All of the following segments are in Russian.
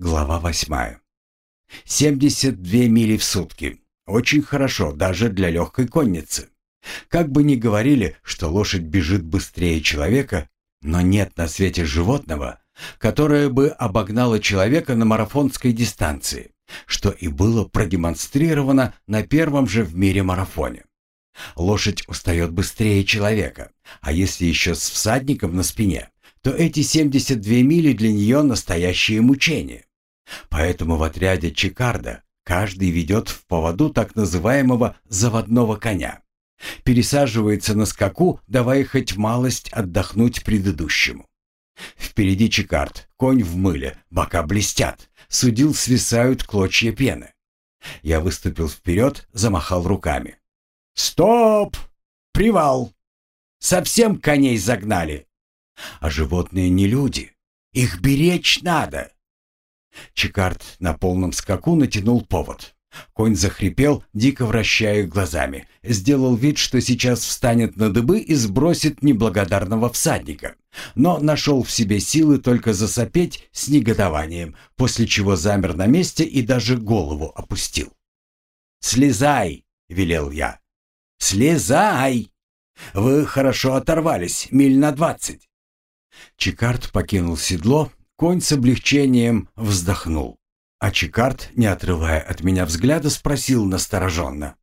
Глава восьмая. 72 мили в сутки. Очень хорошо, даже для легкой конницы. Как бы ни говорили, что лошадь бежит быстрее человека, но нет на свете животного, которое бы обогнало человека на марафонской дистанции, что и было продемонстрировано на первом же в мире марафоне. Лошадь устает быстрее человека, а если еще с всадником на спине, то эти 72 мили для нее настоящее мучение. Поэтому в отряде Чикарда каждый ведет в поводу так называемого заводного коня. Пересаживается на скаку, давая хоть малость отдохнуть предыдущему. Впереди Чикард, конь в мыле, бока блестят, судил свисают клочья пены. Я выступил вперед, замахал руками. «Стоп! Привал! Совсем коней загнали! А животные не люди, их беречь надо!» Чикард на полном скаку натянул повод. Конь захрипел, дико вращая глазами. Сделал вид, что сейчас встанет на дыбы и сбросит неблагодарного всадника. Но нашел в себе силы только засопеть с негодованием, после чего замер на месте и даже голову опустил. «Слезай!» — велел я. «Слезай! Вы хорошо оторвались, миль на двадцать!» Чикард покинул седло, Конь с облегчением вздохнул. А Чикард, не отрывая от меня взгляда, спросил настороженно.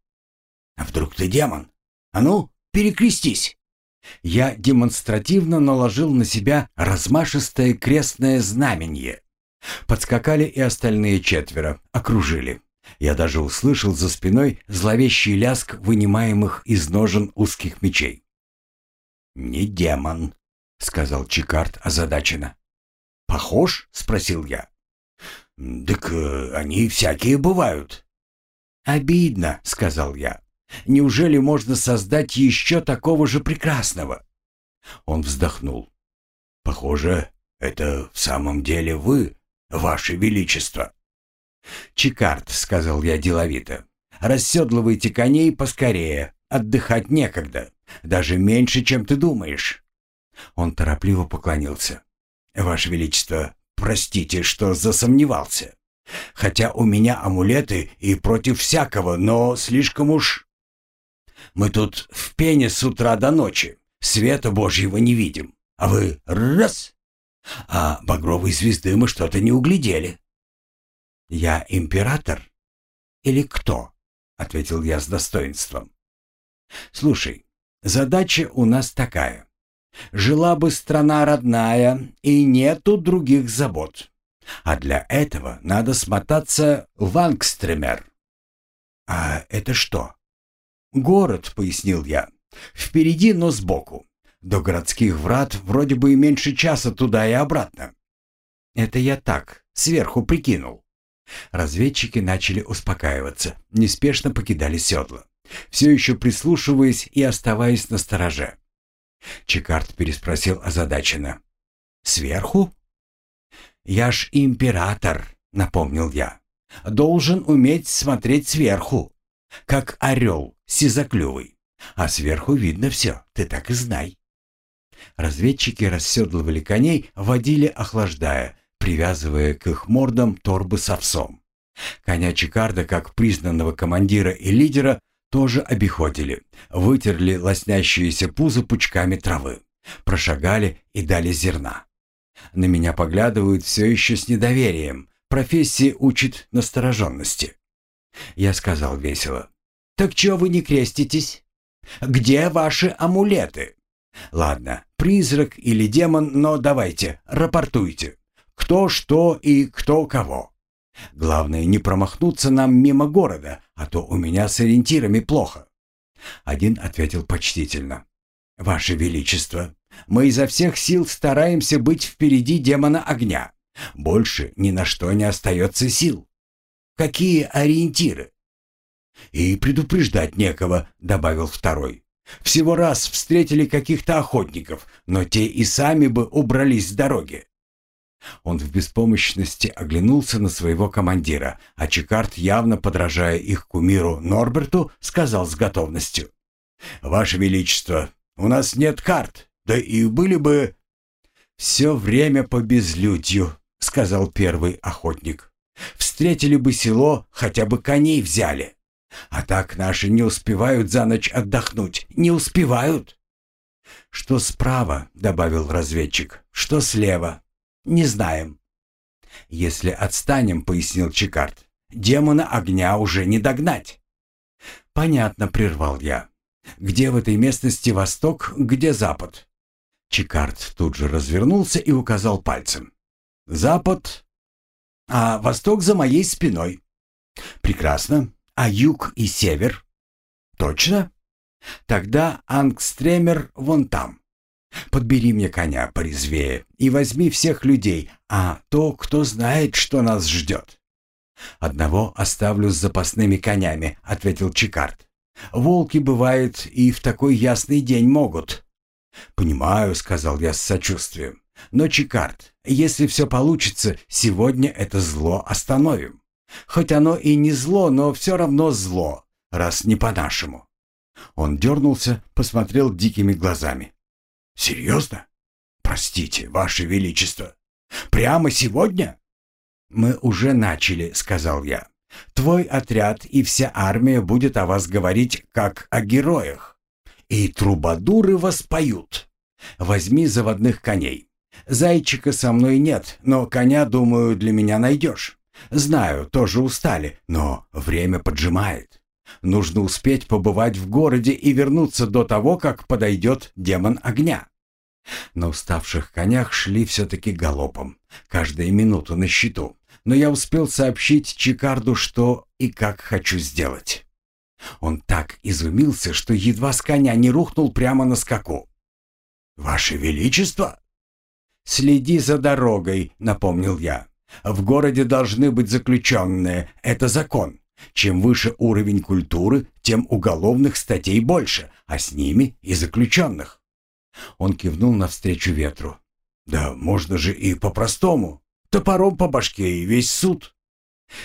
«А вдруг ты демон? А ну, перекрестись!» Я демонстративно наложил на себя размашистое крестное знамение. Подскакали и остальные четверо, окружили. Я даже услышал за спиной зловещий ляск вынимаемых из ножен узких мечей. «Не демон», — сказал Чикард озадаченно. «Похож?» — спросил я. «Так э, они всякие бывают». «Обидно», — сказал я. «Неужели можно создать еще такого же прекрасного?» Он вздохнул. «Похоже, это в самом деле вы, ваше величество». «Чикард», — сказал я деловито, — «расседлывайте коней поскорее, отдыхать некогда, даже меньше, чем ты думаешь». Он торопливо поклонился. «Ваше Величество, простите, что засомневался. Хотя у меня амулеты и против всякого, но слишком уж... Мы тут в пене с утра до ночи, света Божьего не видим, а вы раз... А багровой звезды мы что-то не углядели». «Я император? Или кто?» — ответил я с достоинством. «Слушай, задача у нас такая. Жила бы страна родная, и нету других забот. А для этого надо смотаться в Ангстремер. А это что? Город, пояснил я. Впереди, но сбоку. До городских врат вроде бы и меньше часа туда и обратно. Это я так, сверху прикинул. Разведчики начали успокаиваться, неспешно покидали седла, все еще прислушиваясь и оставаясь на стороже. Чикард переспросил озадаченно. «Сверху?» «Я ж император», — напомнил я. «Должен уметь смотреть сверху, как орел сизоклювый. А сверху видно все, ты так и знай». Разведчики расседлывали коней, водили охлаждая, привязывая к их мордам торбы с овсом. Коня Чикарда, как признанного командира и лидера, тоже обиходили, вытерли лоснящиеся пузы пучками травы, прошагали и дали зерна. На меня поглядывают все еще с недоверием. Профессия учит настороженности. Я сказал весело. «Так чего вы не креститесь? Где ваши амулеты?» «Ладно, призрак или демон, но давайте, рапортуйте. Кто что и кто кого. Главное, не промахнуться нам мимо города, а то у меня с ориентирами плохо. Один ответил почтительно. «Ваше Величество, мы изо всех сил стараемся быть впереди демона огня. Больше ни на что не остается сил. Какие ориентиры?» «И предупреждать некого», — добавил второй. «Всего раз встретили каких-то охотников, но те и сами бы убрались с дороги. Он в беспомощности оглянулся на своего командира, а Чикард, явно подражая их кумиру Норберту, сказал с готовностью. «Ваше Величество, у нас нет карт, да и были бы...» «Все время по безлюдью», — сказал первый охотник. «Встретили бы село, хотя бы коней взяли. А так наши не успевают за ночь отдохнуть, не успевают». «Что справа?» — добавил разведчик. «Что слева?» «Не знаем». «Если отстанем», — пояснил Чикард, — «демона огня уже не догнать». «Понятно», — прервал я. «Где в этой местности восток, где запад?» Чикард тут же развернулся и указал пальцем. «Запад, а восток за моей спиной». «Прекрасно. А юг и север?» «Точно. Тогда Ангстремер вон там. Подбери мне коня порезвее и возьми всех людей, а то, кто знает, что нас ждет». «Одного оставлю с запасными конями», — ответил Чикард. «Волки, бывает, и в такой ясный день могут». «Понимаю», — сказал я с сочувствием. «Но, Чикард, если все получится, сегодня это зло остановим. Хоть оно и не зло, но все равно зло, раз не по-нашему». Он дернулся, посмотрел дикими глазами. «Серьезно? Простите, Ваше Величество. Прямо сегодня?» «Мы уже начали», — сказал я. «Твой отряд и вся армия будет о вас говорить, как о героях. И трубадуры вас поют. Возьми заводных коней. Зайчика со мной нет, но коня, думаю, для меня найдешь. Знаю, тоже устали, но время поджимает. Нужно успеть побывать в городе и вернуться до того, как подойдет демон огня. На уставших конях шли все-таки галопом, каждая минута на счету, но я успел сообщить Чикарду, что и как хочу сделать. Он так изумился, что едва с коня не рухнул прямо на скаку. «Ваше Величество!» «Следи за дорогой», — напомнил я. «В городе должны быть заключенные, это закон. Чем выше уровень культуры, тем уголовных статей больше, а с ними и заключенных». Он кивнул навстречу ветру. «Да можно же и по-простому. Топором по башке и весь суд».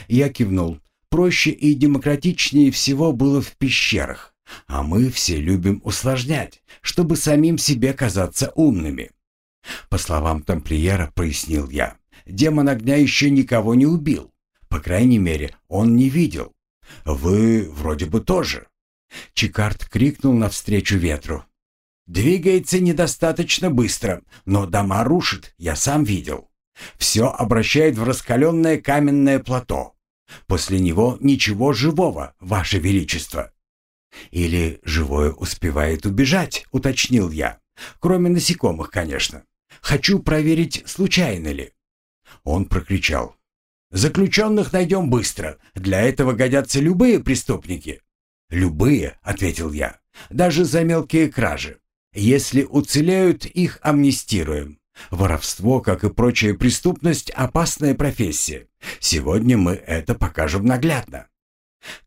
Я кивнул. Проще и демократичнее всего было в пещерах. А мы все любим усложнять, чтобы самим себе казаться умными. По словам тамплиера, пояснил я, демон огня еще никого не убил. По крайней мере, он не видел. Вы вроде бы тоже. Чикард крикнул навстречу ветру. Двигается недостаточно быстро, но дома рушит, я сам видел. Все обращает в раскаленное каменное плато. После него ничего живого, Ваше Величество. Или живое успевает убежать, уточнил я. Кроме насекомых, конечно. Хочу проверить, случайно ли. Он прокричал. «Заключенных найдем быстро. Для этого годятся любые преступники». «Любые», — ответил я. «Даже за мелкие кражи. Если уцелеют, их амнистируем. Воровство, как и прочая преступность, опасная профессия. Сегодня мы это покажем наглядно.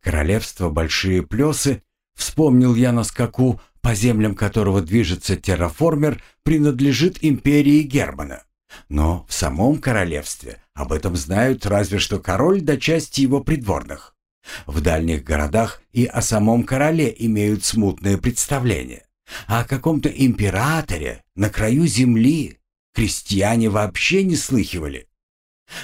Королевство Большие Плесы, вспомнил я на скаку, по землям которого движется терраформер, принадлежит империи Германа. Но в самом королевстве об этом знают разве что король да часть его придворных. В дальних городах и о самом короле имеют смутное представление. А о каком-то императоре на краю земли крестьяне вообще не слыхивали.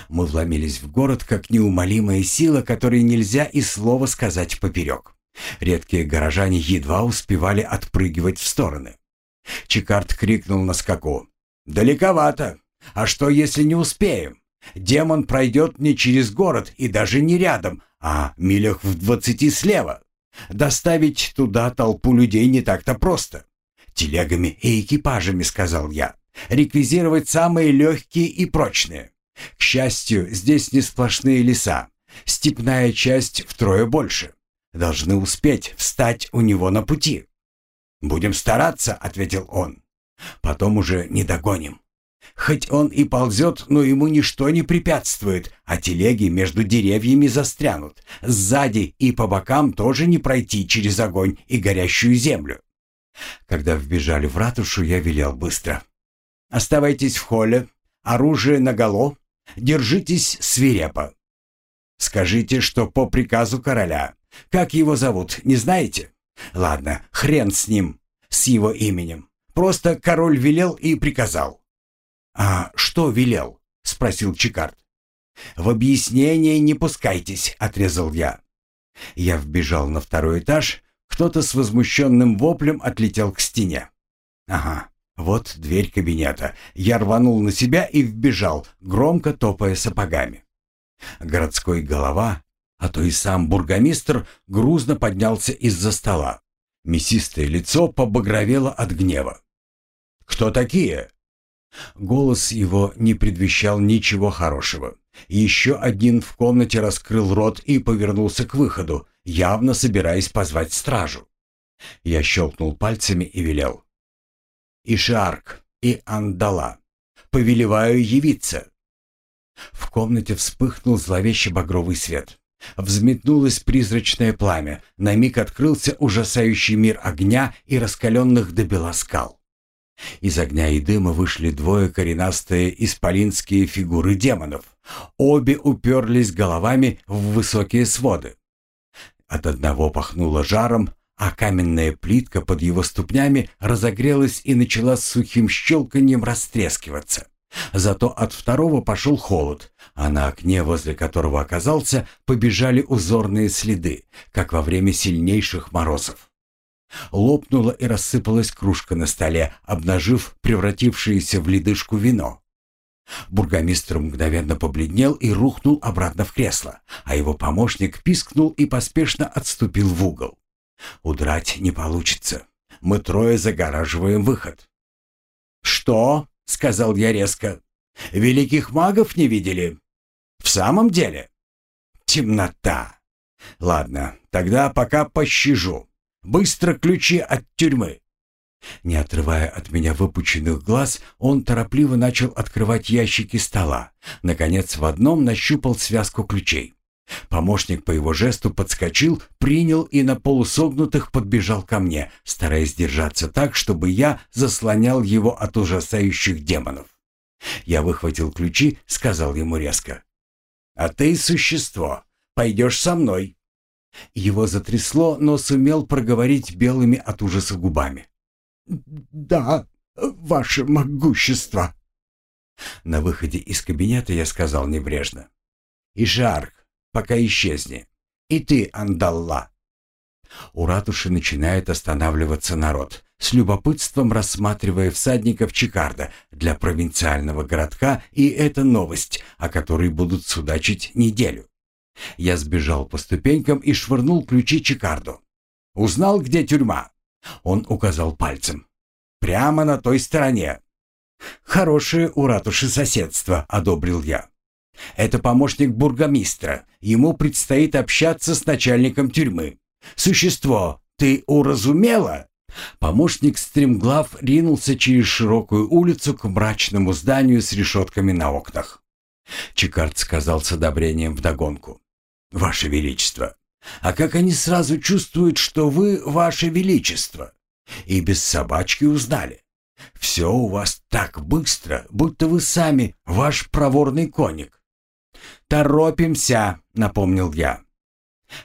Мы вломились в город как неумолимая сила, которой нельзя и слова сказать поперек. Редкие горожане едва успевали отпрыгивать в стороны. Чикард крикнул на скаку. «Далековато! А что, если не успеем? Демон пройдет не через город и даже не рядом, а милях в двадцати слева. Доставить туда толпу людей не так-то просто. Телегами и экипажами, сказал я. Реквизировать самые легкие и прочные. К счастью, здесь не сплошные леса. Степная часть втрое больше. Должны успеть встать у него на пути. «Будем стараться», — ответил он. «Потом уже не догоним. Хоть он и ползет, но ему ничто не препятствует, а телеги между деревьями застрянут. Сзади и по бокам тоже не пройти через огонь и горящую землю. Когда вбежали в ратушу, я велел быстро. «Оставайтесь в холле, оружие наголо, держитесь свирепо. Скажите, что по приказу короля. Как его зовут, не знаете? Ладно, хрен с ним, с его именем. Просто король велел и приказал. «А что велел?» — спросил Чикард. «В объяснение не пускайтесь», — отрезал я. Я вбежал на второй этаж, кто-то с возмущенным воплем отлетел к стене. «Ага, вот дверь кабинета. Я рванул на себя и вбежал, громко топая сапогами. Городской голова, а то и сам бургомистр, грузно поднялся из-за стола. Мясистое лицо побагровело от гнева. «Кто такие?» Голос его не предвещал ничего хорошего. Еще один в комнате раскрыл рот и повернулся к выходу, явно собираясь позвать стражу. Я щелкнул пальцами и велел. «Ишарк и Андала, повелеваю явиться!» В комнате вспыхнул зловещий багровый свет. Взметнулось призрачное пламя, на миг открылся ужасающий мир огня и раскаленных до бела скал. Из огня и дыма вышли двое коренастые исполинские фигуры демонов. Обе уперлись головами в высокие своды. От одного пахнуло жаром, а каменная плитка под его ступнями разогрелась и начала с сухим щелканьем растрескиваться. Зато от второго пошел холод, а на окне, возле которого оказался, побежали узорные следы, как во время сильнейших морозов. Лопнула и рассыпалась кружка на столе, обнажив превратившееся в ледышку вино. Бургомистр мгновенно побледнел и рухнул обратно в кресло, а его помощник пискнул и поспешно отступил в угол. «Удрать не получится. Мы трое загораживаем выход». «Что?» — сказал я резко. «Великих магов не видели? В самом деле?» «Темнота. Ладно, тогда пока пощажу. Быстро ключи от тюрьмы». Не отрывая от меня выпученных глаз, он торопливо начал открывать ящики стола. Наконец, в одном нащупал связку ключей. Помощник по его жесту подскочил, принял и на полусогнутых подбежал ко мне, стараясь держаться так, чтобы я заслонял его от ужасающих демонов. Я выхватил ключи, сказал ему резко. «А ты существо, пойдешь со мной». Его затрясло, но сумел проговорить белыми от ужаса губами. «Да, ваше могущество!» На выходе из кабинета я сказал небрежно. «Ишарк, пока исчезни. И ты, Андалла!» У ратуши начинает останавливаться народ, с любопытством рассматривая всадников Чикарда для провинциального городка, и это новость, о которой будут судачить неделю. Я сбежал по ступенькам и швырнул ключи Чикарду. «Узнал, где тюрьма?» Он указал пальцем. «Прямо на той стороне». «Хорошее у ратуши соседство», — одобрил я. «Это помощник бургомистра. Ему предстоит общаться с начальником тюрьмы. Существо, ты уразумела?» Помощник стремглав ринулся через широкую улицу к мрачному зданию с решетками на окнах. Чикард сказал с одобрением вдогонку. «Ваше Величество, а как они сразу чувствуют, что вы Ваше Величество? И без собачки узнали. Все у вас так быстро, будто вы сами ваш проворный коник». «Торопимся», — напомнил я.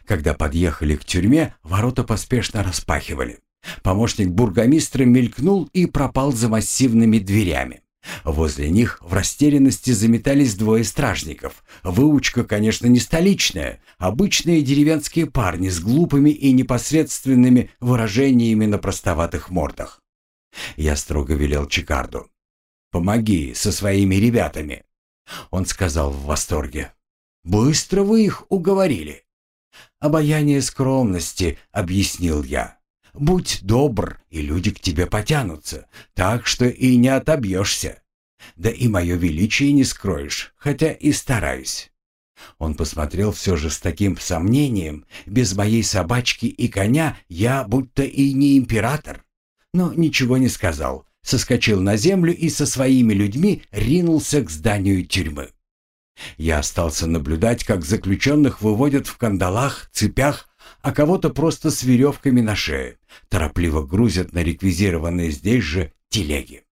Когда подъехали к тюрьме, ворота поспешно распахивали. Помощник бургомистра мелькнул и пропал за массивными дверями. Возле них в растерянности заметались двое стражников. Выучка, конечно, не столичная. Обычные деревенские парни с глупыми и непосредственными выражениями на простоватых мордах. Я строго велел Чикарду. «Помоги со своими ребятами». Он сказал в восторге. «Быстро вы их уговорили». «Обаяние скромности», — объяснил я. Будь добр, и люди к тебе потянутся, так что и не отобьешься. Да и мое величие не скроешь, хотя и стараюсь». Он посмотрел все же с таким сомнением. Без моей собачки и коня я будто и не император. Но ничего не сказал. Соскочил на землю и со своими людьми ринулся к зданию тюрьмы. Я остался наблюдать, как заключенных выводят в кандалах, цепях, а кого-то просто с веревками на шее, торопливо грузят на реквизированные здесь же телеги.